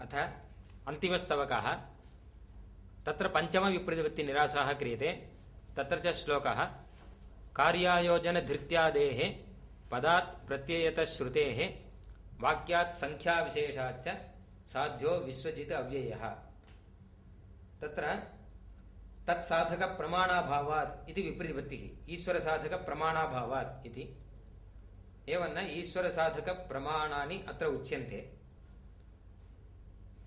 अथ अन्तिमस्तवकः। तत्र पञ्चमविप्रतिपत्तिनिरासः क्रियते। तत्र च श्लोकः, कार्यायोजनधृत्यादेः, पदात् प्रत्ययतश्रुतेः, वाक्यात् सङ्ख्याविशेषाच्च साध्यो विश्वजित् अव्ययः। तत्र तत्साधकप्रमाणाभावात् इति विप्रतिपत्तिः, ईश्वरसाधकप्रमाणाभावात् इति। एवं न ईश्वरसाधकप्रमाणानि अत्र उच्यन्ते।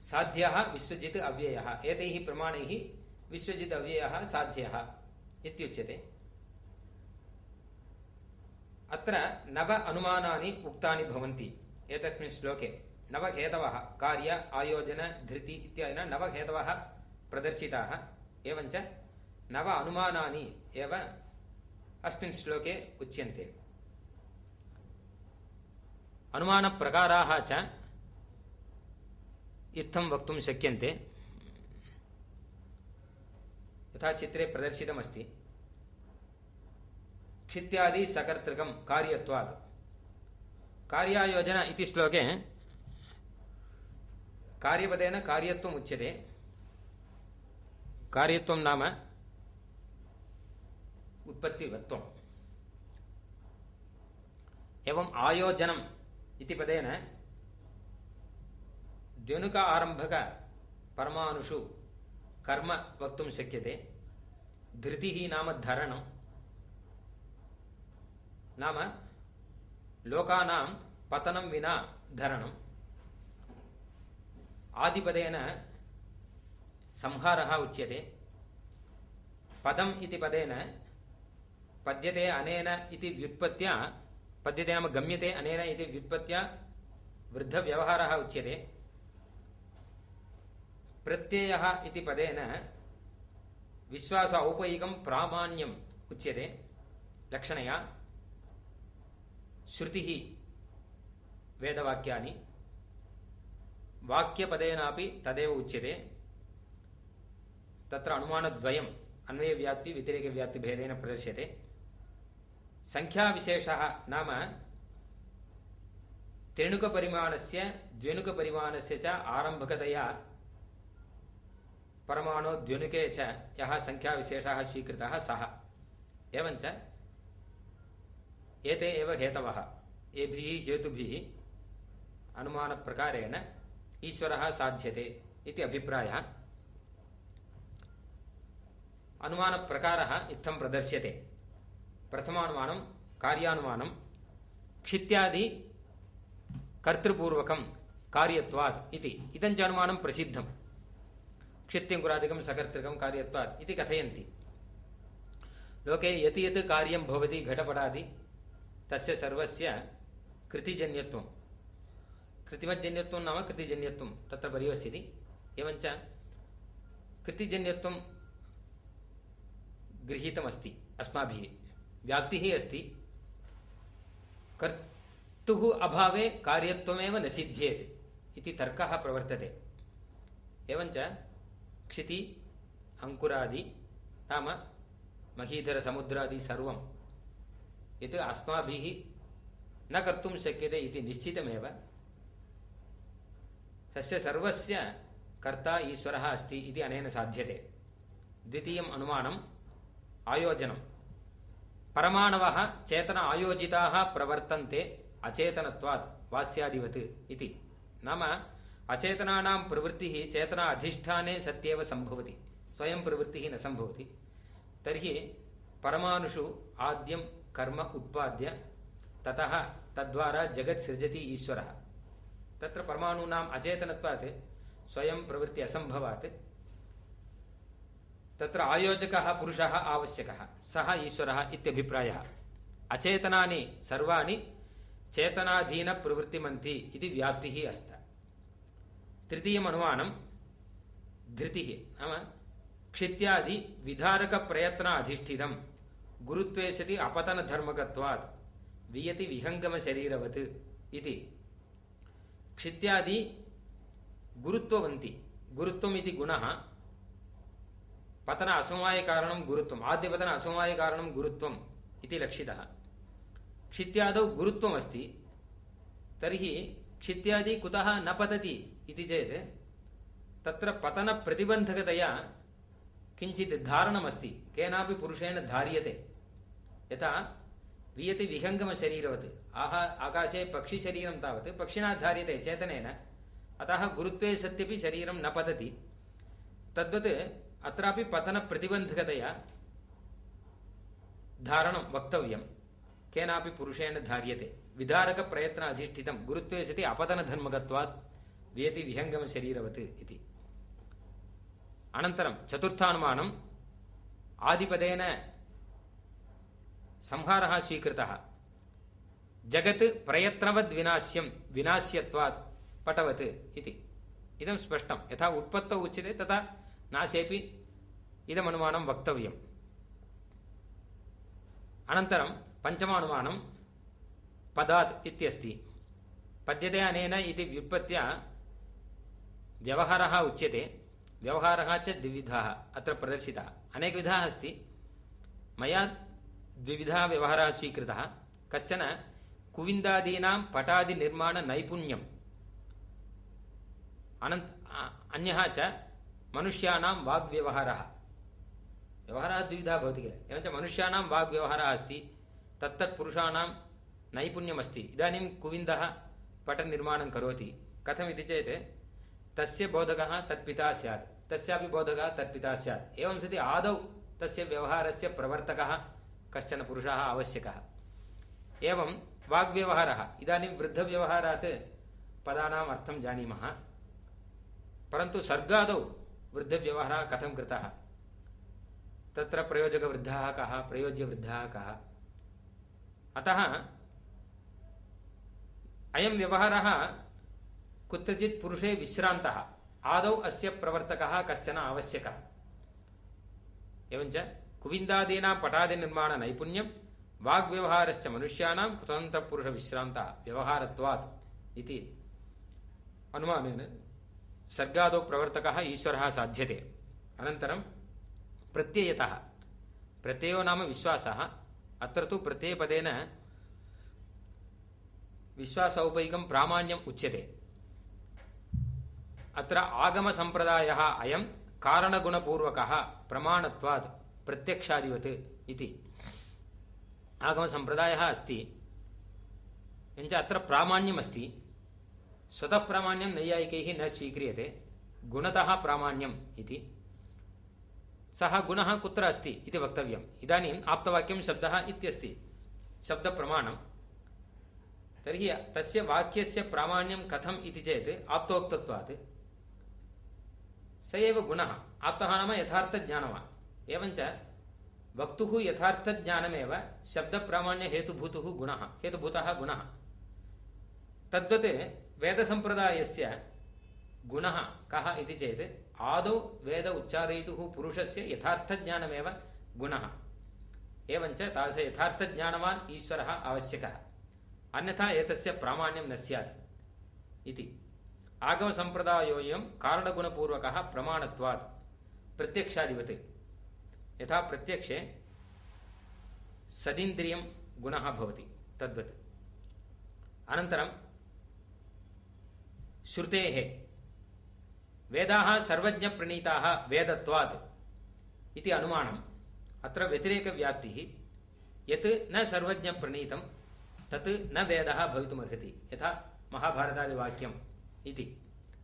साध्यः विश्वजित् अव्यय। एतैः प्रमाणैः विश्वजित् अव्ययः साध्यः इत्युच्यते। अत्र नव अनुमानानि उक्तानि भवन्ति। एतस्मिन् श्लोके नवहेतवः कार्य, आयोजन, धृति इत्यादिना नवहेतवः प्रदर्शिताः। एवञ्च नव अनुमानानि एव अस्मिन् श्लोके उच्यन्ते। अनुमानप्रकाराः च इत्थं वक्तुं शक्यन्ते। यथा चित्रे प्रदर्शितमस्ति। क्षित्यादि सकर्तृकं कार्यत्वात्। कार्यायोजना इति श्लोके कार्यपदेन कार्यत्वम् उच्यते। कार्यत्वं नाम उत्पत्तिवत्वम्। एवम् आयोजनम् इति पदेन द्व्यनुक आरम्भक परमाणुषु कर्म वक्तुं शक्यते, धृतिः नाम धरणं। नाम लोकानां पतनं विना धरणम् आदिपदेन संहारः उच्यते। पदम् इति पदेन पद्यते अनेन इति व्युत्पत्त्या, पद्यते नाम गम्यते अनेन इति व्युत्पत्त्या वृद्धव्यवहारः उच्यते। प्रत्ययः पदेन विश्वास औपैकं प्रामाण्यम् उच्यते। लक्षणया श्रुतिः वेदवाक्यानि वाक्यपदेनापि तदेव उच्यते। तत्र अन्वयव्याप्ति, व्यतिरेकव्याप्तिभेदेन प्रदर्श्यते। सङ्ख्याविशेषः नाम त्रिणुकपरिमाणस्य द्व्यणुकपरिमाणस्य च आरम्भकतया परमाणो द्व्यनुके च यः सङ्ख्याविशेषः स्वीकृतः सः। एवञ्च एते एव हेतवः। एभिः हेतुभिः अनुमानप्रकारेण ईश्वरः साध्यते इति अभिप्रायः। अनुमानप्रकारः इत्थं प्रदर्श्यते। प्रथमानुमानं, कार्यानुमानं, क्षित्यादि कर्तृपूर्वकं कार्यत्वात् इति। इदञ्च अनुमानं प्रसिद्धं क्षित्यङ्कुरादिकं सकर्तृकं कार्यत्वात् इति कथयन्ति। लोके यत् यत् कार्यं भवति, घटपटादि, तस्य सर्वस्य कृतिजन्यत्वं। कृतिमज्जन्यत्वं नाम कृतिजन्यत्वं, तत्र परिवस्यति। एवञ्च कृतिजन्यत्वं गृहीतमस्ति, अस्माभिः। व्याप्तिः अस्ति। कर्तुः अभावे कार्यत्वमेव न सिद्ध्येत् इति तर्कः प्रवर्तते। एवञ्च क्षिति अङ्कुरादि नाम महीधरसमुद्रादि सर्वं यत् अस्माभिः न कर्तुं शक्यते इति निश्चितमेव तस्य सर्वस्य कर्ता ईश्वरः अस्ति इति अनेन साध्यते द्वितीयम् अनुमानम् आयोजनं परमाणवः चेतन आयोजिताः प्रवर्तन्ते अचेतनत्वात् वास्यादिवत् इति नाम अचेतनानां प्रवृत्तिः चेतना अधिष्ठाने सत्येव सम्भवति। स्वयं प्रवृत्तिः न सम्भवति। तर्हि परमाणुषु आद्यं कर्म उत्पाद्य ततः तद्वारा जगत् सृजति ईश्वरः। तत्र परमाणूनाम् अचेतनत्वात् स्वयं प्रवृत्ति असम्भवात्। तत्र आयोजकः पुरुषः आवश्यकः, सः ईश्वरः इत्यभिप्रायः। अचेतनानि सर्वाणि चेतनाधीनप्रवृत्तिमन्ति इति व्याप्तिः अस्ति। तृतीयम् अनुमानं धृतिः। नाम क्षित्यादि विधारकप्रयत्न अधिष्ठितं गुरुत्वे सति अपतनधर्मकत्वात् वियति विहङ्गमशरीरवत् इति। क्षित्यादि गुरुत्ववन्ति। गुरुत्वम् इति गुणः। पतन असमवायकारणं गुरुत्वम्। आद्यपतन असमवायकारणं गुरुत्वम् इति लक्षितः। क्षित्यादौ गुरुत्वमस्ति। तर्हि क्षित्यादि कुतः न पतति? इति चेत् तत्र पतनप्रतिबन्धकतया किञ्चित् धारणमस्ति, केनापि पुरुषेण धार्यते। यथा वियति विहङ्गमशरीरवत्, आह, आकाशे पक्षिशरीरं तावत्, पक्षिणा धार्यते चेतनेन, अतः गुरुत्वे सत्यपि शरीरं न पतति। तद्वत् अत्रापि पतनप्रतिबन्धकतया धारणं वक्तव्यं, केनापि पुरुषेण धार्यते। विधारकप्रयत्न अधिष्ठितं गुरुत्वे सति अपतनधर्मकत्वात् वियति विहङ्गमशरीरवत् इति अनन्तरं चतुर्थानुमानम् आदिपदेन संहारः स्वीकृतः जगत् प्रयत्नवद्विनाश्यं विनाश्यत्वात् पटवत् इति इदं स्पष्टं यथा उत्पत्तौ उच्यते तथा नाशेपि इदमनुमानं वक्तव्यम् अनन्तरं पञ्चमानुमानं पदात् इत्यस्ति पद्यते अनेन इति व्युत्पत्त्या व्यवहारः उच्यते। व्यवहारः च द्विविधाः, अत्र प्रदर्शितः। अनेकविधाः अस्ति। मया द्विविधः व्यवहारः स्वीकृतः। कश्चन कुविन्दादीनां पटादिनिर्माणनैपुण्यम् अनन्त अन्यः च मनुष्याणां वाग्व्यवहारः। व्यवहारः द्विविधः भवति किल? एवञ्च मनुष्याणां वाग्व्यवहारः अस्ति। तत्तत्पुरुषाणां नैपुण्यमस्ति। इदानीं कुविन्दः पटनिर्माणं करोति। कथमिति चेत् तस्य बोधकः तत्पिता स्यात्। तस्यापि बोधकः तत्पिता स्यात्। एवं सति आदौ तस्य व्यवहारस्य प्रवर्तकः, कश्चन पुरुषः आवश्यकः। एवं वाग्व्यवहारः। इदानीं वृद्धव्यवहारात् पदानाम् अर्थं जानीमः। परन्तु सर्गादौ वृद्धव्यवहारः कथं कृतः? तत्र प्रयोजकवृद्धः कः? प्रयोज्यवृद्धः कः? अतः अयं व्यवहारः कुत्रचित् पुरुषे विश्रान्तः, आदौ अस्य प्रवर्तकः कश्चन आवश्यकः। एवञ्च कुविन्दादीनां पटादिनिर्माणनैपुण्यं, वाग्व्यवहारश्च मनुष्याणां कुतन्तपुरुषविश्रान्तः व्यवहारत्वात् इति अनुमानेन सर्गादौ प्रवर्तकः ईश्वरः साध्यते। अनन्तरं प्रत्ययतः, प्रत्ययो नाम विश्वासः, अत्र तु प्रत्ययपदेन विश्वासौपैकं प्रामाण्यम् उच्यते। अत्र आगमसम्प्रदायः अयं कारणगुणपूर्वकः प्रमाणत्वात् प्रत्यक्षादिवत् इति। आगमसम्प्रदायः अस्ति। एवञ्च अत्र प्रामाण्यमस्ति। स्वतः प्रामाण्यं नैयायिकैः न स्वीक्रियते। गुणतः प्रामाण्यम् इति। सः गुणः कुत्र अस्ति इति वक्तव्यम्। इदानीम् आप्तवाक्यं शब्दः इत्यस्ति। शब्दप्रमाणं। तर्हि तस्य वाक्यस्य प्रामाण्यं कथम् इति चेत् आप्तोक्तत्वात्। स एव गुणः। आप्तः नाम यथार्थज्ञानवान्। एवञ्च वक्तुः यथार्थज्ञानमेव शब्दप्रामाण्यहेतुभूतुः गुणः। हेतुभूतः गुणः। तद्वत् वेदसम्प्रदायस्य गुणः कः इति चेत्, आदौ वेद उच्चारयितुः पुरुषस्य यथार्थज्ञानमेव गुणः। एवञ्च तादृश यथार्थज्ञानवान् ईश्वरः आवश्यकः। अन्यथा एतस्य प्रामाण्यं न स्यात् इति। आगमसम्प्रदायोऽयं कारणगुणपूर्वकः प्रमाणत्वात् प्रत्यक्षादिवत्। यथा प्रत्यक्षे सदिन्द्रियं गुणः भवति, तद्वत्। अनन्तरं श्रुतेः, वेदाः सर्वज्ञप्रणीताः वेदत्वात् इति अनुमानम्। अत्र व्यतिरेकव्याप्तिः, यत् न सर्वज्ञप्रणीतं, तत् न वेदः भवितुमर्हति। यथा महाभारतादिवाक्यम्। इति।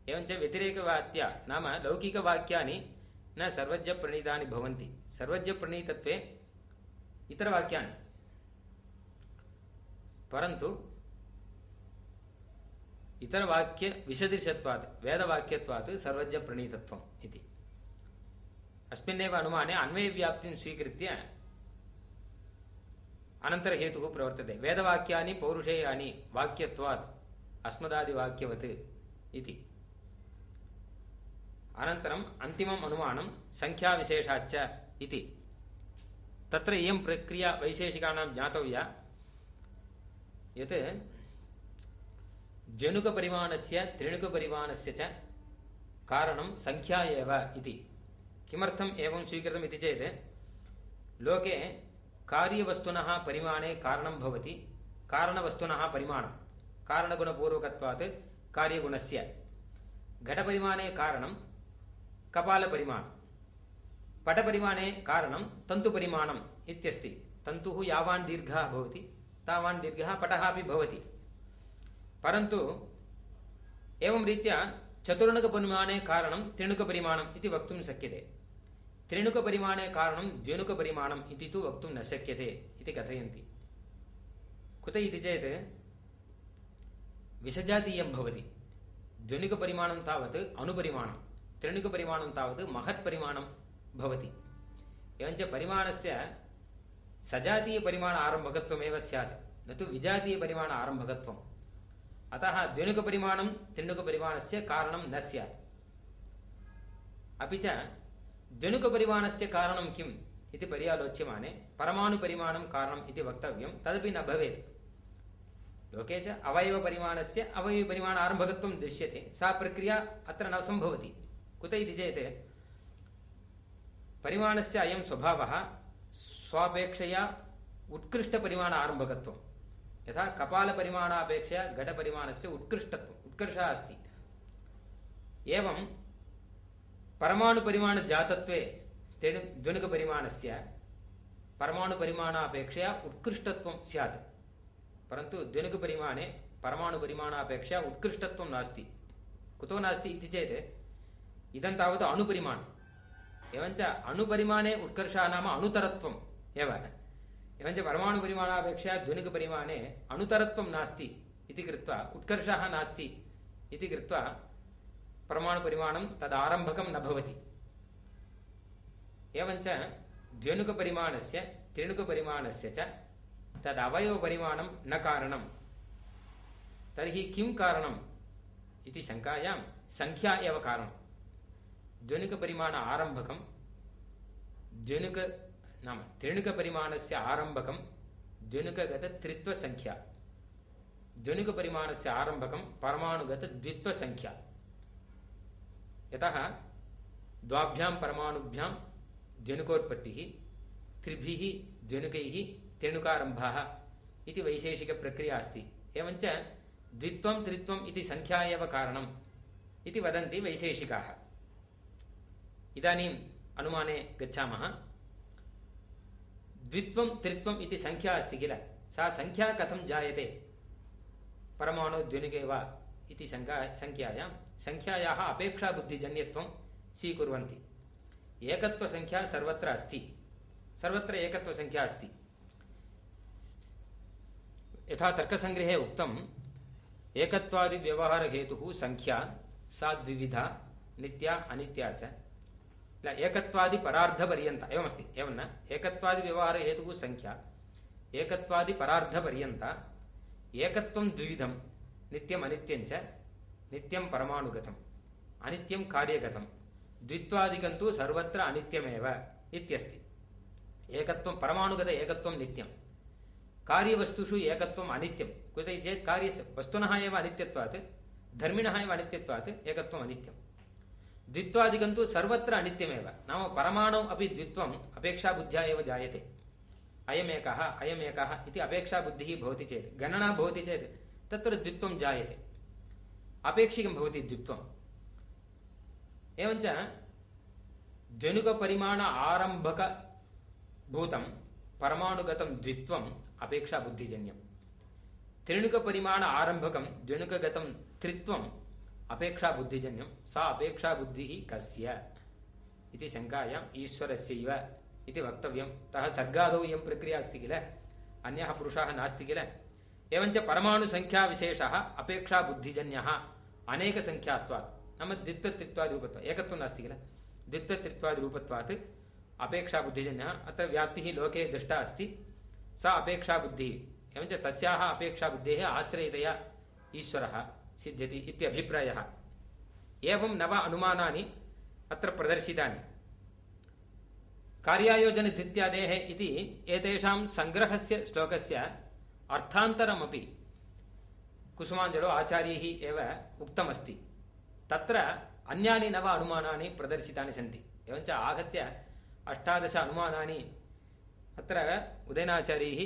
एवञ्च व्यतिरेकवाक्या नाम लौकिकवाक्यानि न सर्वज्ञप्रणीतानि भवन्ति। सर्वज्ञप्रणीतत्वे इतरवाक्यानि। परन्तु इतरवाक्यविशदृशत्वात् वेदवाक्यत्वात् सर्वज्ञप्रणीतत्वम् इति। अस्मिन्नेव अनुमाने अन्वयव्याप्तिं स्वीकृत्य अनन्तरहेतुः प्रवर्तते। वेदवाक्यानि, पौरुषेयानि वाक्यत्वात् अस्मदादिवाक्यवत्। इति। अनन्तरम् अन्तिमम् अनुमानं सङ्ख्याविशेषाच्च इति। तत्र इयं प्रक्रिया वैशेषिकाणां ज्ञातव्या। यत् जनुकपरिमाणस्य, त्रिणुकपरिमाणस्य च कारणं सङ्ख्या एव इति। किमर्थम् एवं स्वीकृतम् इति चेत्, लोके कार्यवस्तुनः परिमाणे कारणं भवति। कारणवस्तुनः परिमाणं। कारणगुणपूर्वकत्वात् कार्यगुणस्य घटपरिमाणे कारणं कपालपरिमाणं पटपरिमाणे कारणं तन्तुपरिमाणम् इत्यस्ति तन्तुः यावान् दीर्घः भवति तावान् दीर्घः पटः अपि भवति परन्तु एवं रीत्या चतुर्णकपरिमाणे कारणं त्रिणुकपरिमाणम् इति वक्तुं शक्यते त्रिणुकपरिमाणे कारणं द्व्यणुकपरिमाणम् इति तु वक्तुं न शक्यते इति कथयन्ति कुत इति चेत् विषजातीयं भवति द्व्यणुकपरिमाणं तावत् अणुपरिमाणं त्रिणुकपरिमाणं तावत् महत्परिमाणं भवति एवञ्च परिमाणस्य सजातीयपरिमाण आरम्भकत्वमेव स्यात् न तु विजातीयपरिमाण आरम्भकत्वम् अतः द्व्यणुकपरिमाणं त्रिणुकपरिमाणस्य कारणं न स्यात् अपि च द्व्यणुकपरिमाणस्य कारणं किम् इति पर्यालोच्यमाने परमाणुपरिमाणं कारणम् इति वक्तव्यं तदपि न भवेत् लोके च अवयवपरिमाणस्य अवयवपरिमाण आरम्भकत्वं दृश्यते। सा प्रक्रिया अत्र न सम्भवति। कुत इति चेत् परिमाणस्य अयं स्वभावः स्वापेक्षया उत्कृष्टपरिमाण आरम्भकत्वं यथा कपालपरिमाणापेक्षया घटपरिमाणस्य उत्कृष्टत्वम् उत्कर्षः अस्ति। एवं परमाणुपरिमाणजातत्वे तेणु द्वनुकपरिमाणस्य परमाणुपरिमाणापेक्षया उत्कृष्टत्वं स्यात्। परन्तु द्वनुकपरिमाणे परमाणुपरिमाणापेक्षया उत्कृष्टत्वं नास्ति। कुतो नास्ति इति चेत्, इदं तावत् अणुपरिमाणम्। एवञ्च अणुपरिमाणे उत्कर्षः नाम अणुतरत्वम् एव। एवञ्च परमाणुपरिमाणापेक्षया ध्वनिकपरिमाणे अणुतरत्वं नास्ति इति कृत्वा, उत्कर्षः नास्ति इति कृत्वा परमाणुपरिमाणं तदारम्भकं न भवति। एवञ्च द्व्यणुकपरिमाणस्य त्रिणुकपरिमाणस्य च तदवयवपरिमाणं न कारणं तर्हि किं कारणम् इति शङ्कायां सङ्ख्या एव कारणं द्व्यणुकपरिमाण आरम्भकं द्व्यणुक नाम त्रिणुकपरिमाणस्य आरम्भकं द्व्यणुकगतत्रित्वसङ्ख्या द्व्यणुकपरिमाणस्य आरम्भकं परमाणुगतद्वित्वसङ्ख्या यतः द्वाभ्यां परमाणुभ्यां द्व्यणुकोत्पत्तिः त्रिभिः द्व्यणुकैः त्रिणुकारम्भः इति वैशेषिकप्रक्रिया अस्ति एवञ्च द्वित्वं त्रित्वम् इति सङ्ख्या एव कारणम् इति वदन्ति वैशेषिकाः। इदानीम् अनुमाने गच्छामः। द्वित्वं त्रित्वम् इति सङ्ख्या अस्ति किल? सा सङ्ख्या कथं जायते? परमाणु द्विनुके वा इति शङ्का सङ्ख्यायां सङ्ख्यायाः अपेक्षाबुद्धिजन्यत्वं स्वीकुर्वन्ति। एकत्वसङ्ख्या सर्वत्र अस्ति। सर्वत्र एकत्वसङ्ख्या अस्ति। यथा तर्कसङ्ग्रहे उक्तम् एकत्वादिव्यवहारहेतुः सङ्ख्या सा द्विविधा, नित्या, अनित्या च। एकत्वादि परार्धपर्यन्त, एवमस्ति, एवं न? एकत्वादिव्यवहारहेतुः सङ्ख्या एकत्वादिपरार्धपर्यन्त एकत्वं द्विविधं नित्यम् अनित्यं च, नित्यं परमाणुगतम्, अनित्यं कार्यगतं द्वित्वादिकं तु सर्वत्र अनित्यमेव इत्यस्ति। एकत्वं परमाणुगत, एकत्वं नित्यं कार्यवस्तुषु एकत्वम् अनित्यं कुतः चेत् कार्यस्य वस्तुनः एव अनित्यत्वात्, धर्मिणः एव अनित्यत्वात् एकत्वम् अनित्यं द्वित्वादिकं तु सर्वत्र अनित्यमेव। नाम परमाणौ अपि द्वित्वम् अपेक्षाबुद्ध्या एव जायते। अयमेकः अयमेकः इति अपेक्षाबुद्धिः भवति चेत्, गणना भवति चेत् तत्र द्वित्वं जायते। अपेक्षिकं भवति द्वित्वम्। एवञ्च जनुकपरिमाण आरम्भकभूतं, परमाणुगतं द्वित्वम् अपेक्षाबुद्धिजन्यं त्रिणुकपरिमाण आरम्भकं जनुकगतं त्रित्वम् अपेक्षाबुद्धिजन्यं सा अपेक्षाबुद्धिः कस्य? इति शङ्कायाम् ईश्वरस्यैव इति वक्तव्यं। अतः सर्गादौ इयं प्रक्रिया अस्ति किल? अन्यः पुरुषः नास्ति किल? एवञ्च परमाणुसङ्ख्याविशेषः अपेक्षाबुद्धिजन्यः अनेकसङ्ख्यात्वात्। नाम द्वित्वत्रित्वादिरूपत्वात्। एकत्वं नास्ति किल? द्वित्वत्रित्वादिरूपत्वात् अपेक्षाबुद्धिजन्यः अत्र व्याप्तिः लोके दृष्टा अस्ति। सा अपेक्षाबुद्धिः एवञ्च तस्याः अपेक्षाबुद्धेः आश्रयतया ईश्वरः सिद्ध्यति इत्यभिप्रायः एवं नव अनुमानानि, अत्र प्रदर्शितानि। कार्यायोजनधित्यादेः इति एतेषां सङ्ग्रहस्य श्लोकस्य अर्थान्तरमपि कुसुमाञ्जलो आचार्यैः एव उक्तमस्ति। तत्र अन्यानि नव अनुमानानि प्रदर्शितानि सन्ति। एवञ्च आहत्य अष्टादश अनुमानानि अत्र उदयनाचार्यैः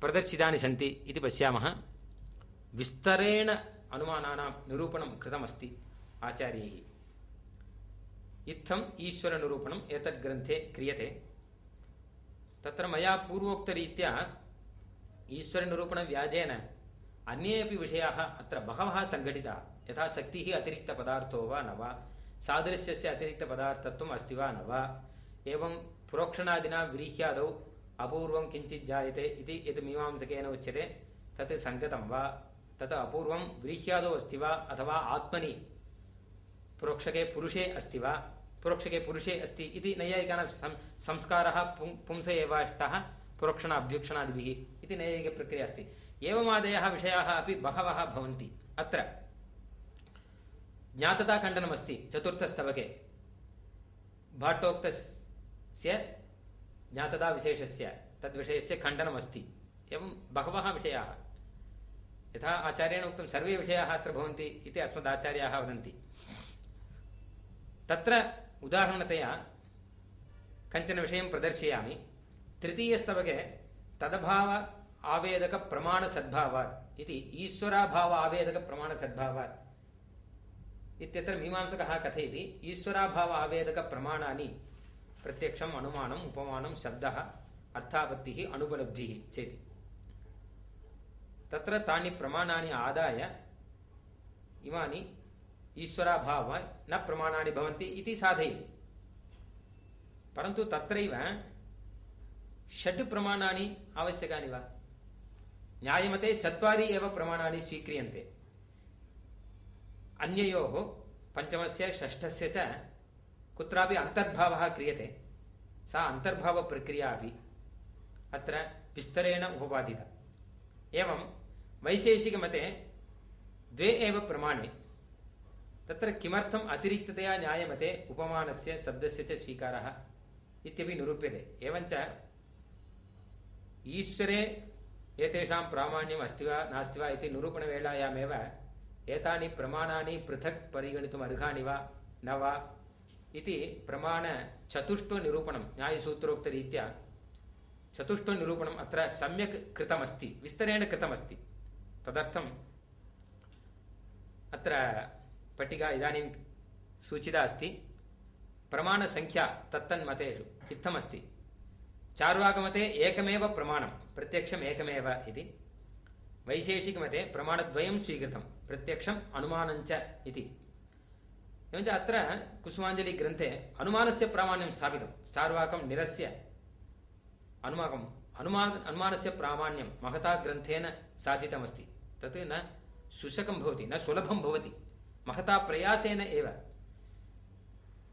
प्रदर्शितानि सन्ति इति पश्यामः। विस्तरेण अनुमानानां निरूपणं कृतमस्ति आचार्यैः। इत्थम् ईश्वरनिरूपणम् एतद् ग्रन्थे क्रियते। तत्र मया पूर्वोक्तरीत्या ईश्वरनिरूपणव्याजेन अन्ये अपि विषयाः अत्र बहवः सङ्घटिताः। यथा शक्तिः अतिरिक्तपदार्थो वा न वा, सादृश्यस्य अतिरिक्तपदार्थत्वम् अस्ति वा न वा, एवं प्रोक्षणादिना व्रीह्यादौ अपूर्वं किञ्चित् जायते इति यत् मीमांसकेन उच्यते, तत् सङ्गतं वा? तत् अपूर्वं व्रीह्यादौ अस्ति वा? अथवा आत्मनि प्रोक्षके पुरुषे अस्ति वा? प्रोक्षके पुरुषे अस्ति इति नैयायिकानां संस्कारः पुंस एव अष्टः, प्रोक्षण इति नैयायिकप्रक्रिया अस्ति। एवमादयः विषयाः अपि बहवः भवन्ति। अत्र ज्ञातताखण्डनमस्ति चतुर्थस्तवके। भाट्टोक्तस्य ज्ञातताविशेषस्य तद्विषयस्य खण्डनमस्ति। एवं बहवः विषयाः। यथा आचार्येण उक्तं, सर्वे विषयाः अत्र भवन्ति इति अस्मदाचार्याः वदन्ति। तत्र उदाहरणतया कञ्चन विषयं प्रदर्शयामि। तृतीयस्तवके, तदभाव आवेदकप्रमाणसद्भावात् इति ईश्वराभाव आवेदकप्रमाणसद्भावात् इत्यत्र मीमांसकः कथयति। ईश्वराभाव आवेदकप्रमाणानि प्रत्यक्षम् अनुमानम् उपमानं शब्दः अर्थापत्तिः अनुपलब्धिः चेति। तत्र तानि प्रमाणानि आदाय, इमानि ईश्वराभाव न प्रमाणानि भवन्ति इति साधयति। परन्तु तत्रैव षड् प्रमाणानि आवश्यकानि वा? न्यायमते चत्वारि एव प्रमाणानि स्वीक्रियन्ते। अन्ययोः, पञ्चमस्य, षष्ठस्य च कुत्रापि अन्तर्भावः क्रियते। सा अन्तर्भावप्रक्रिया अपि अत्र विस्तरेण उपपादिता। एवं वैशेषिकमते द्वे एव प्रमाणे। तत्र किमर्थम् अतिरिक्ततया न्यायमते उपमानस्य शब्दस्य च स्वीकारः इत्यपि निरूप्यते। एवञ्च ईश्वरे एतेषां प्रामाण्यम् अस्ति वा नास्ति वा इति निरूपणवेलायामेव एतानि प्रमाणानि पृथक् परिगणितुम् अर्हाणि वा न वा इति प्रमाणचतुष्टनिरूपणं न्यायसूत्रोक्तरीत्या चतुष्टनिरूपणम् अत्र सम्यक् कृतमस्ति, विस्तरेण कृतमस्ति। तदर्थम् अत्र पट्टिका इदानीं सूचिता अस्ति। प्रमाणसङ्ख्या तत्तन्मतेषु इत्थमस्ति। चार्वाकमते एकमेव प्रमाणं, प्रत्यक्षम् एकमेव इति। वैशेषिकमते प्रमाणद्वयं स्वीकृतं, प्रत्यक्षम् अनुमानञ्च इति। एवञ्च अत्र कुसुमाञ्जलिग्रन्थे अनुमानस्य प्रामाण्यं स्थापितं। चार्वाकं निरस्य अनुमाकम् अनुमान अनुमानस्य प्रामाण्यं महता ग्रन्थेन साधितमस्ति। तत् न सुशकं भवति, न सुलभं भवति। महता प्रयासेन एव।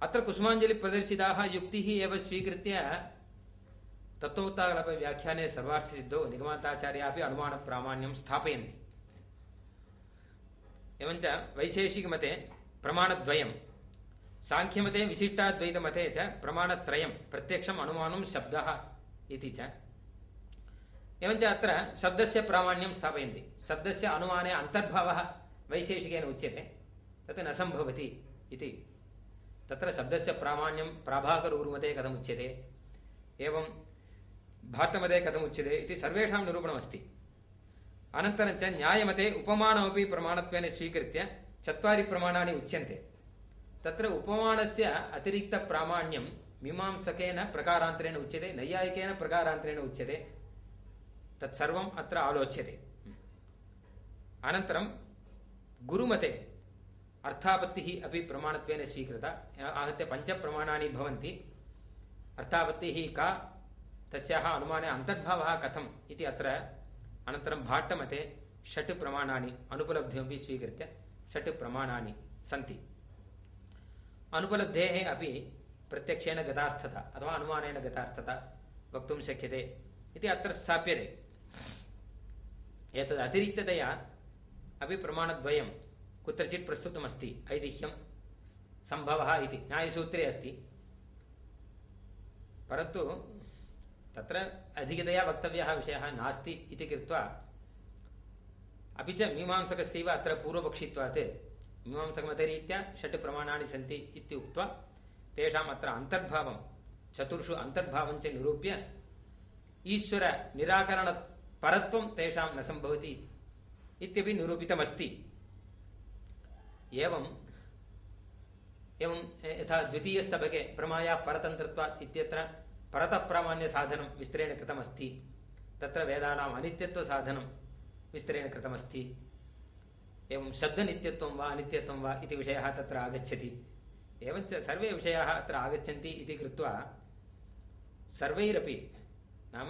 अत्र कुसुमाञ्जलिप्रदर्शिताः युक्तिः एव स्वीकृत्य तत्त्वोत्ताकल्पव्याख्याने सर्वार्थसिद्धौ निगमान्ताचार्यापि अनुमानप्रामाण्यं स्थापयन्ति। एवञ्च वैशेषिकमते प्रमाणद्वयं साङ्ख्यमते विशिष्टाद्वैतमते च प्रमाणत्रयं प्रत्यक्षम् अनुमानं शब्दः इति च एवञ्च अत्र शब्दस्य प्रामाण्यं स्थापयन्ति शब्दस्य अनुमाने अन्तर्भावः वैशेषिकेन उच्यते तत् न सम्भवति इति तत्र शब्दस्य प्रामाण्यं प्राभाकरूरुमते कथमुच्यते एवं भाट्टमते कथमुच्यते इति सर्वेषां निरूपणमस्ति अनन्तरं च न्यायमते उपमानमपि प्रमाणत्वेन स्वीकृत्य चत्वारि प्रमाणानि उच्यन्ते। तत्र उपमानस्य अतिरिक्तप्रामाण्यं मीमांसकेन प्रकारान्तरेण उच्यते, नैयायिकेन प्रकारान्तरेण उच्यते, तत्सर्वम् अत्र आलोच्यते। अनन्तरं गुरुमते अर्थापत्तिः अपि प्रमाणत्वेन स्वीकृता, आहत्य पञ्चप्रमाणानि भवन्ति। अर्थापत्तिः का, तस्याः अनुमाने अन्तर्भावः कथम् इति अत्र अनन्तरं भाट्टमते षट् प्रमाणानि अनुपलब्धिमपि स्वीकृत्य षट् प्रमाणानि सन्ति। अनुपलब्धेः अपि प्रत्यक्षेण गतार्थता, अथवा अनुमानेन गतार्थता वक्तुं शक्यते इति अत्र स्थाप्यते। एतद् अतिरिक्ततया अपि प्रमाणद्वयं कुत्रचित् प्रस्तुतमस्ति, ऐतिह्यं सम्भवः इति, न्यायसूत्रे अस्ति। परन्तु तत्र अधिकतया वक्तव्यः विषयः नास्ति इति कृत्वा अपि च मीमांसकस्यैव अत्र पूर्वपक्षित्वात् मीमांसकमतरीत्या षट् प्रमाणानि सन्ति इति उक्त्वा तेषाम् अत्र अन्तर्भावं, चतुर्षु अन्तर्भावं च निरूप्य ईश्वरनिराकरणपरत्वं तेषां न सम्भवति इत्यपि निरूपितमस्ति। एवं एवं यथा द्वितीयस्तबके प्रमायाः परतन्त्रत्वात् इत्यत्र परतः प्रामाण्यसाधनं विस्तरेण कृतमस्ति। तत्र वेदानाम् अनित्यत्वसाधनं विस्तरेण कृतमस्ति। एवं शब्दनित्यत्वं वा अनित्यत्वं वा इति विषयः तत्र आगच्छति। एवञ्च सर्वे विषयाः अत्र आगच्छन्ति इति कृत्वा सर्वैरपि नाम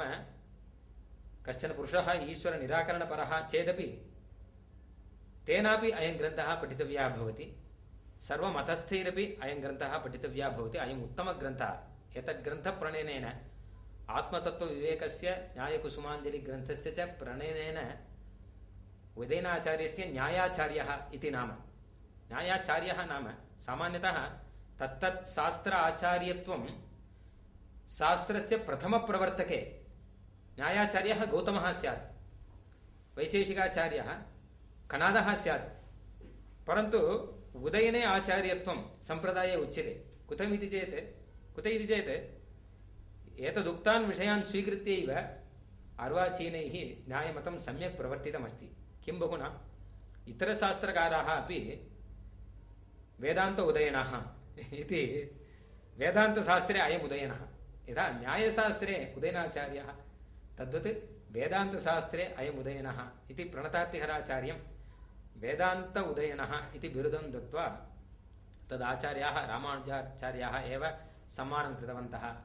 कश्चन पुरुषः ईश्वरनिराकरणपरः चेदपि तेनापि अयं ग्रन्थः पठितव्यः भवति। सर्वमतस्थैरपि अयं ग्रन्थः पठितव्यः भवति। अयम् उत्तमग्रन्थः। एतद्ग्रन्थप्रणयनेन आत्मतत्त्वविवेकस्य, न्यायकुसुमाञ्जलिग्रन्थस्य च प्रणयनेन उदयनाचार्यस्य न्यायाचार्यः इति नाम। न्यायाचार्यः नाम सामान्यतः तत्तत् शास्त्र आचार्यत्वं शास्त्रस्य प्रथमप्रवर्तके। न्यायाचार्यः गौतमः स्यात्। वैशेषिकाचार्यः कणादः स्यात्। परन्तु उदयने आचार्यत्वं सम्प्रदाये उच्यते। कुतमिति चेत्? कुत इति चेत्? एतदुक्तान् विषयान् स्वीकृत्यैव अर्वाचीनैः न्यायमतं सम्यक् प्रवर्तितमस्ति। किं बहुना? इतरशास्त्रकाराः अपि वेदान्त उदयनः इति वेदान्तशास्त्रे अयम् उदयनः। यथा न्यायशास्त्रे उदयनाचार्यः, तद्वत् वेदान्तशास्त्रे अयम् उदयनः इति प्रणतार्तिहराचार्यं वेदान्त उदयनः इति बिरुदं दत्त्वा तदाचार्याः, रामानुजाचार्याः एव सम्मानं कृतवन्तः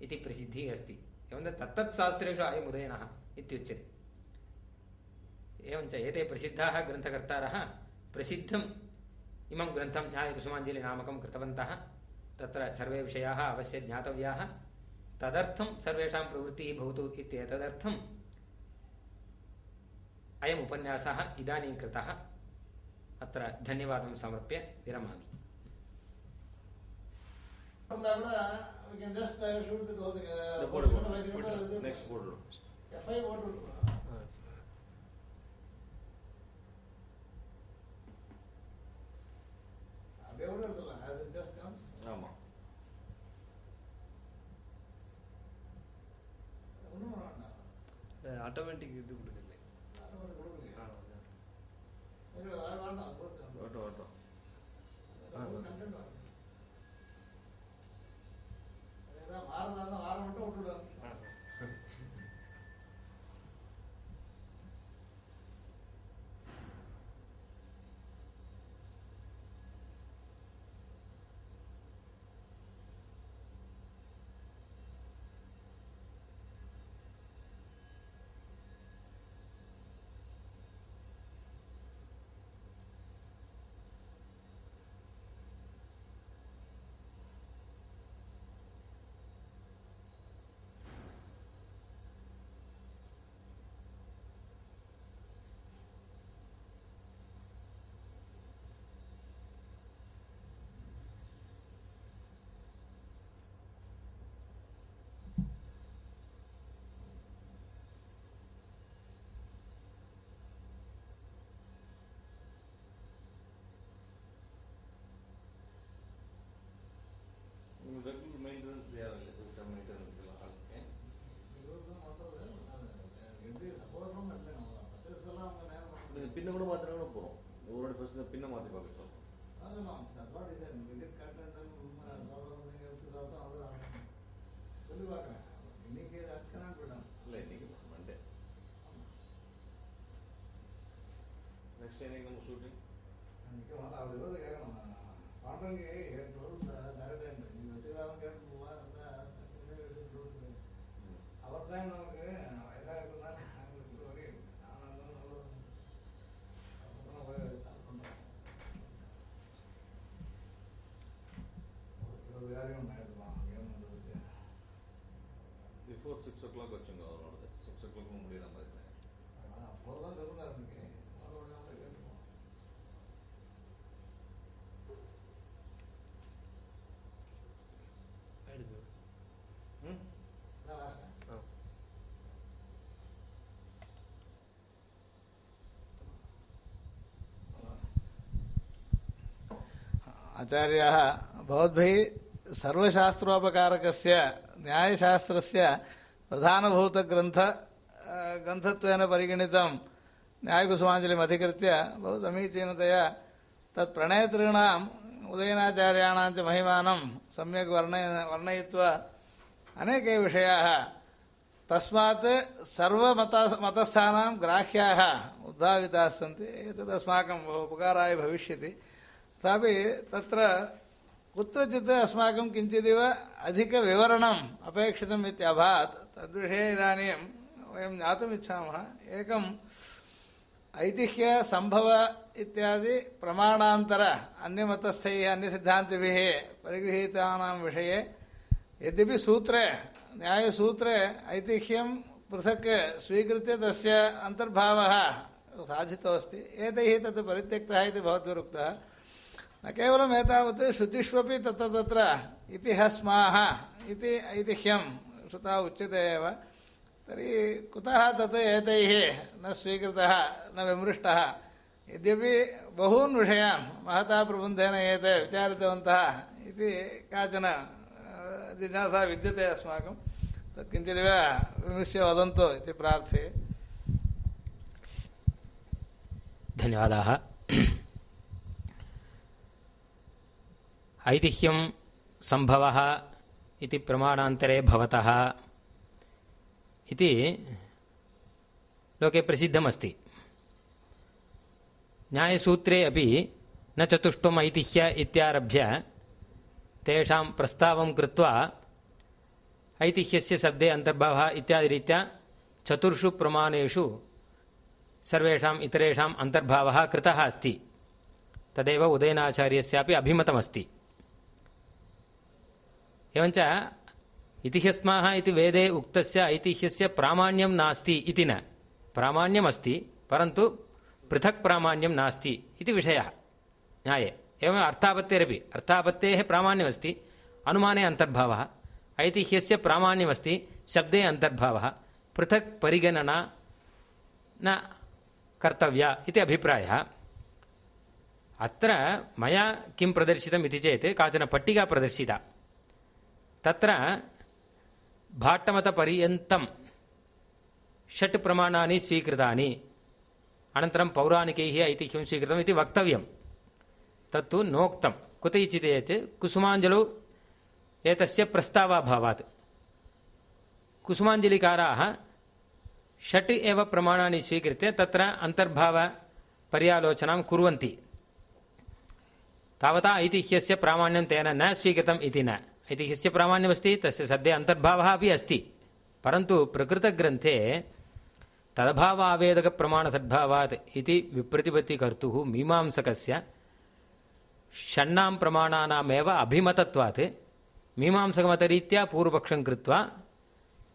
इति प्रसिद्धिः अस्ति। एवं तत्तत् शास्त्रेषु अयम् उदयनः इत्युच्यते। एवञ्च एते प्रसिद्धाः ग्रन्थकर्तारः प्रसिद्धम् इमं ग्रन्थं न्यायकुसुमाञ्जलिनामकं कृतवन्तः। तत्र सर्वे विषयाः अवश्य ज्ञातव्याः। तदर्थं सर्वेषां प्रवृत्तिः भवतु इत्येतदर्थम् अयम् उपन्यासः इदानीं कृतः। अत्र धन्यवादं समर्प्य विरमामि। board, next board. FI board. வேண்டாம் ஆட்டோமேட்டிக் இது கொடுக்கல. మెయింటెనెన్స్ చేయాలండి సిస్టమ్ మెయింటెనెన్స్ వాళ్ళకి பின்ன கூட மாத்தினா கூட போகிறோம் ஒரு வாட்டி ஃபர்ஸ்ட் பின்ன மாற்றி பார்க்க சொல்கிறோம் அதெல்லாம் sir what is and credit card சொல்லி பார்க்குறேன் இன்னைக்கு அது கனெக்ட் இல்லை இன்னைக்கு மண்டே நெக்ஸ்ட் என்னைக்கு நம்ம ஷூட்டிங் இன்னைக்கு வந்து அவர் கேட்கணும் பண்ணுறங்க எட்டு தரட்டேன் இதெல்லாம் கேட்கணுமா இருந்தால் அவர் நமக்கு வயதாக இருந்தால் நாங்களுக்கு ஒரே தான் நல்ல அப்புறம் பண்ணுறோம் இருபது காரியம் எழுதுவான் ஏன் பண்ணுறதுக்கு பிஃபோர் சிக்ஸ் ஓ கிளாக் வச்சுங்க வரும். आचार्याः भवद्भिः सर्वशास्त्रोपकारकस्य, न्यायशास्त्रस्य प्रधानभूतग्रन्थ ग्रन्थत्वेन परिगणितं बहु समीचीनतया तत् प्रणेतॄणां उदयनाचार्याणां च महिमानं सम्यक् वर्णय, वर्णयित्वा अनेके विषयाः, तस्मात् सर्वमत, मतस्थानां ग्राह्याः उद्भाविताः सन्ति एतत् बहु उपकाराय भविष्यति। तथापि तत्र कुत्रचित् अस्माकं किञ्चिदिव अधिकविवरणम् अपेक्षितम् इत्यभात् तद्विषये इदानीं वयं ज्ञातुम् इच्छामः एकं ऐतिह्य संभव इत्यादि प्रमाणान्तर अन्यमतस्थैः, अन्यसिद्धान्तिभिः परिगृहीतानां विषये यद्यपि सूत्रे, न्यायसूत्रे ऐतिह्यं पृथक् स्वीकृत्य तस्य अन्तर्भावः साधितोऽस्ति। एतैः तत् परित्यक्तः इति भवद्भिरुक्तः। न केवलम् एतावत् श्रुतिष्वपि तत्र तत्र इतिहस्माः इति ऐतिह्यं श्रुता उच्यते एव। तर्हि कुतः तत् एतैः न स्वीकृतः, न विमृष्टः? यद्यपि बहून् विषयान् महता प्रबन्धेन एते विचारितवन्तः इति काचन जिज्ञासा विद्यते अस्माकं। तत् किञ्चिदिव विमृश्य वदन्तु इति प्रार्थये। धन्यवादाः। ऐतिह्यं सम्भवः इति प्रमाणान्तरे भवतः इति लोके प्रसिद्धमस्ति। न्यायसूत्रे अपि न चतुष्टुम् ऐतिह्य इत्यारभ्य तेषां प्रस्तावं कृत्वा ऐतिह्यस्य शब्दे अन्तर्भावः इत्यादिरीत्या चतुर्षु प्रमाणेषु सर्वेषाम् इतरेषाम् अन्तर्भावः कृतः अस्ति। तदेव उदयनाचार्यस्यापि अभिमतमस्ति। एवञ्च इतिह्यस्माः इति वेदे उक्तस्य ऐतिह्यस्य प्रामाण्यं नास्ति इति न। प्रामाण्यमस्ति, परन्तु पृथक् प्रामाण्यं नास्ति इति विषयः। न्याये। एवम् अर्थापत्तिरपि। अर्थापत्तेः प्रामाण्यमस्ति, अनुमाने अन्तर्भावः। ऐतिह्यस्य प्रामाण्यमस्ति, शब्दे अन्तर्भावः। पृथक् परिगणना न कर्तव्या इति अभिप्रायः। अत्र मया किं प्रदर्शितम् इति चेत् काचन पट्टिका प्रदर्शिता। तत्र भाट्टमतपर्यन्तं षट् प्रमाणानि स्वीकृतानि अनन्तरं पौराणिकैः ऐतिह्यं स्वीकृतम् इति वक्तव्यं तत्तु नोक्तं कुत इति चेत् कुसुमाञ्जलौ एतस्य प्रस्तावाभावात् कुसुमाञ्जलिकाराः षट् एव प्रमाणानि स्वीकृत्य तत्र अन्तर्भावपर्यालोचनां कुर्वन्ति तावता ऐतिह्यस्य प्रामाण्यं तेन न स्वीकृतम् इति ऐतिह्यस्य प्रामाण्यमस्ति तस्य सद्ये अन्तर्भावः अपि अस्ति। परन्तु प्रकृतग्रन्थे तदभावावेदकप्रमाणसद्भावात् इति विप्रतिपत्तिकर्तुः मीमांसकस्य षण्णां प्रमाणानामेव अभिमतत्वात् मीमांसकमतरीत्या पूर्वपक्षं कृत्वा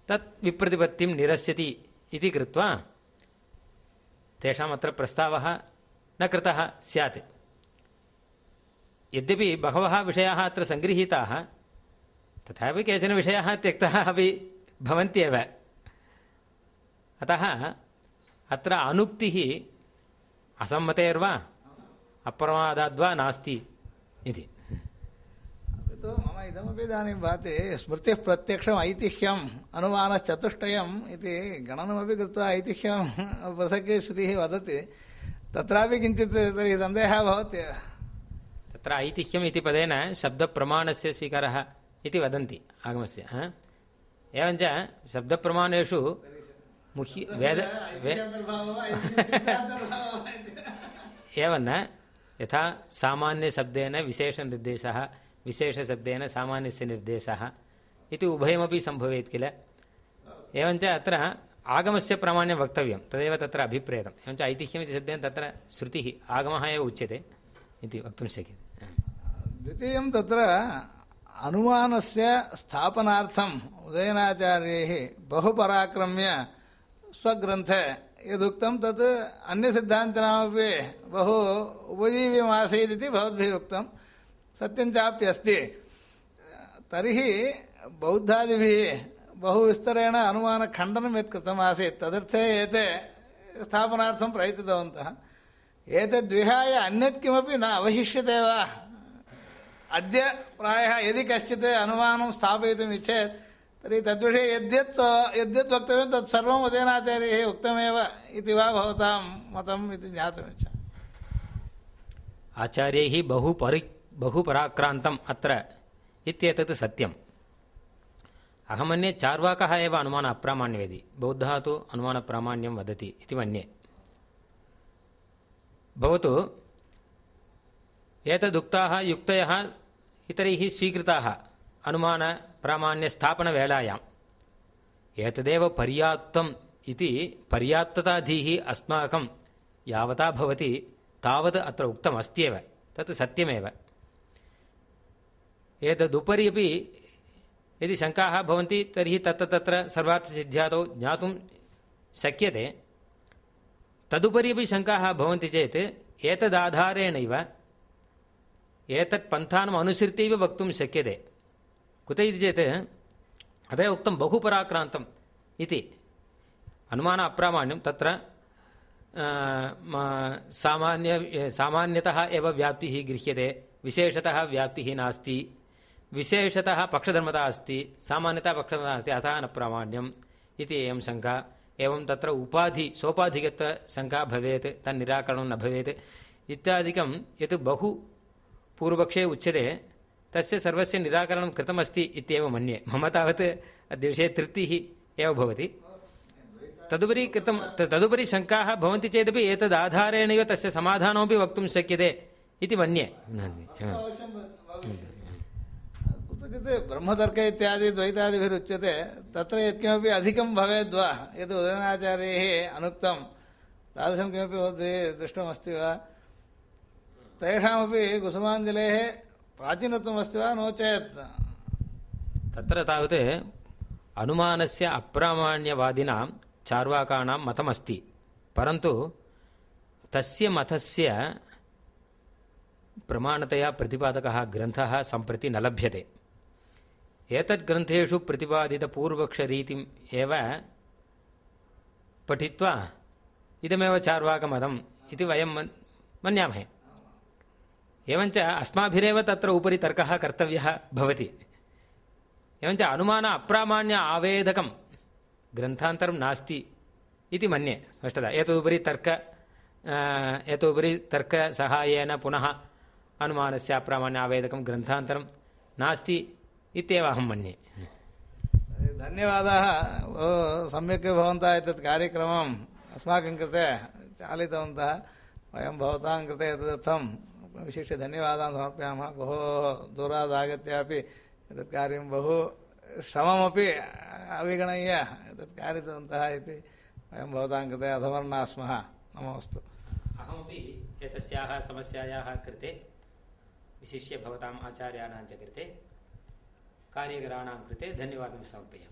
तत् विप्रतिपत्तिं निरस्यति इति कृत्वा तेषाम् अत्र प्रस्तावः न कृतः स्यात्। यद्यपि बहवः विषयाः अत्र सङ्गृहीताः तथापि केचन विषयाः त्यक्ताः अपि भवन्त्येव। अतः अत्र अनुक्तिः असम्मतेर्वा अप्रमादाद्वा नास्ति इति। तु मम इदमपि इदानीं भाति स्मृतिः प्रत्यक्षम् ऐतिह्यम् अनुमानश्चतुष्टयम् इति गणनमपि कृत्वा ऐतिह्यं पृथक् श्रुतिः वदति। तत्रापि किञ्चित् तर्हि सन्देहः भवत्येव। तत्र ऐतिह्यम् इति पदेन शब्दप्रमाणस्य स्वीकारः इति वदन्ति आगमस्य हा? एवञ्च शब्दप्रमाणेषु मुह्य वेद एवं न यथा सामान्यशब्देन विशेषनिर्देशः विशेषशब्देन सामान्यस्य निर्देशः इति उभयमपि सम्भवेत् किल? एवञ्च अत्र आगमस्य प्रामाण्यं वक्तव्यं तदेव तत्र अभिप्रेतम् एवञ्च ऐतिह्यम् इति शब्देन तत्र श्रुतिः आगमः एव उच्यते इति वक्तुं शक्यते। द्वितीयं तत्र अनुमानस्य स्थापनार्थम् उदयनाचार्यैः बहुपराक्रम्य स्वग्रन्थे यदुक्तं तत् अन्यसिद्धान्तिनामपि बहु उपजीव्यमासीत् इति भवद्भिः सत्यं चाप्यस्ति तर्हि बौद्धादिभिः बहुविस्तरेण अनुमानखण्डनं यत् कृतमासीत्, तदर्थे एते स्थापनार्थं प्रयतितवन्तः। एतद्विहाय अन्यत् किमपि न अवशिष्यते वा? अद्य प्रायः यदि कश्चित् अनुमानं स्थापयितुम् इच्छेत्, तर्हि तद्विषये यद्यत् यद्यत् वक्तव्यं तत्सर्वम् उदयनाचार्यैः उक्तमेव इति वा भवतां मतम् इति ज्ञातुमिच्छामि आचार्यैः बहु परि, बहु पराक्रान्तम् अत्र इत्येतत् सत्यम्। अहं मन्ये चार्वाकः एव अनुमान अप्रामाण्यवेदि। बौद्धः तु अनुमानप्रामाण्यं वदति इति मन्ये। भवतु, एतदुक्ताः, युक्तयः इतरैः स्वीकृताः अनुमानप्रामाण्यस्थापनवेलायाम् एतदेव पर्याप्तम् इति पर्याप्तताधीः अस्माकं यावता भवति, तावत् अत्र उक्तमस्त्येव, तत् सत्यमेव। एतदुपरि अपि यदि शङ्काः भवन्ति, तर्हि तत्र तत्र सर्वार्थसिद्ध्यादौ ज्ञातुं शक्यते। तदुपरि अपि शङ्काः भवन्ति चेत्, एतदाधारेणैव एतत् पन्थानम् अनुसृत्यैव वक्तुं शक्यते। कुत इति चेत् अतः उक्तं बहु पराक्रान्तम् इति। अनुमान अप्रामाण्यं तत्र सामान्य सामान्यतः एव व्याप्तिः गृह्यते विशेषतः व्याप्तिः नास्ति विशेषतः पक्षधर्मता अस्ति सामान्यतः पक्षधर्मता अस्ति अतः न प्रामाण्यम् इति एवं शङ्का। एवं तत्र उपाधि सोपाधिगतशङ्का भवेत् तन्निराकरणं न भवेत्। इत्यादिकं यत् बहु पूर्वपक्षे उच्यते, तस्य सर्वस्य निराकरणं कृतमस्ति इत्येव मन्ये। मम तावत् अद्य विषये तृप्तिः एव भवति। तदुपरि कृतं तदुपरि शङ्काः भवन्ति चेदपि एतदाधारेणैव तस्य समाधानमपि वक्तुं शक्यते इति मन्ये। कुत्रचित् ब्रह्मतर्क इत्यादि द्वैतादिभिरुच्यते, तत्र यत्किमपि अधिकं भवेद्वा यत् उदयनाचार्यैः अनुक्तं, तादृशं किमपि भवद्भिः दृष्टमस्ति वा? तेषामपि कुसुमाञ्जलेः प्राचीनत्वमस्ति वा? नो चेत्। तत्र तावत् अनुमानस्य अप्रामाण्यवादिनां चार्वाकाणां मतमस्ति। परन्तु तस्य मतस्य प्रमाणतया प्रतिपादकः ग्रन्थः सम्प्रति न लभ्यते। एतद्ग्रन्थेषु प्रतिपादितपूर्वपक्षरीतिम् एव पठित्वा इदमेव चार्वाकमतम् इति वयं मन्यामहे एवञ्च अस्माभिरेव तत्र उपरि तर्कः कर्तव्यः भवति। एवञ्च अनुमान अप्रामाण्य आवेदकं ग्रन्थान्तरं नास्ति इति मन्ये स्पष्टता। एतदुपरि तर्क एतदुपरि तर्कसहायेन पुनः अनुमानस्य अप्रामाण्य आवेदकं ग्रन्थान्तरं नास्ति इत्येव अहं मन्ये। धन्यवादाः। सम्यक् भवन्तः एतत् कार्यक्रमम् अस्माकं कृते चालितवन्तः। वयं भवतां कृते एतदर्थं विशिष्य धन्यवादान् समर्पयामः। बहु दूरादागत्यापि एतत् कार्यं बहु श्रममपि अविगणय्य एतत् कारितवन्तः इति वयं भवतां कृते अधमर्णाः स्मः नमोऽस्तु। अहमपि एतस्याः समस्यायाः कृते विशिष्य भवताम् आचार्याणां च कृते कार्यकराणां कृते धन्यवादं समर्पयामि।